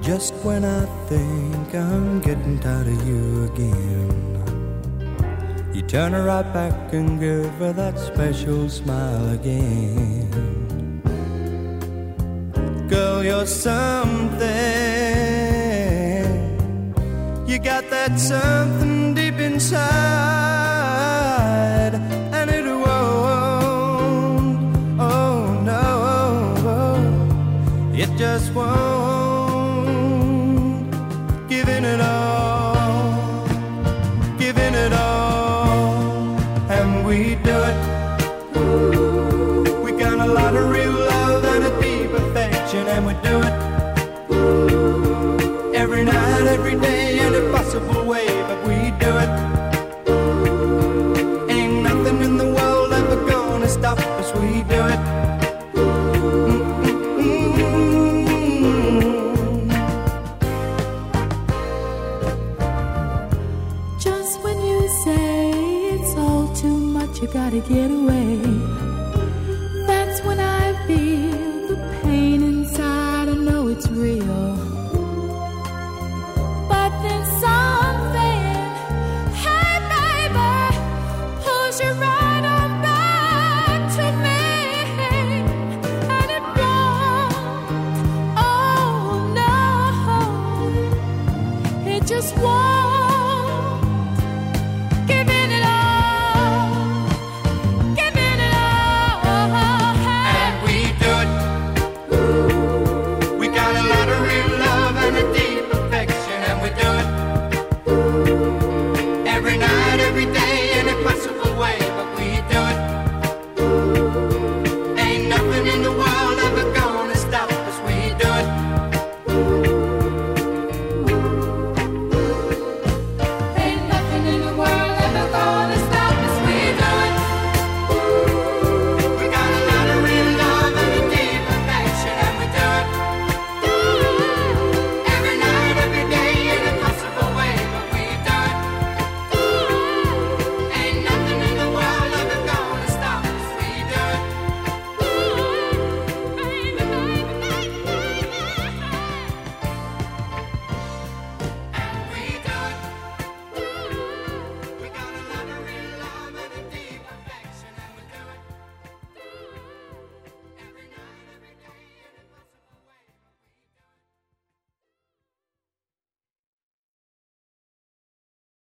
Just when I think I'm getting tired of you again, you turn her right back and give her that special smile again. Girl, you're something. You got that something deep inside, possible way, but we do it. Ain't nothing in the world ever gonna stop us, we do it. Just when you say it's all too much, you gotta get away.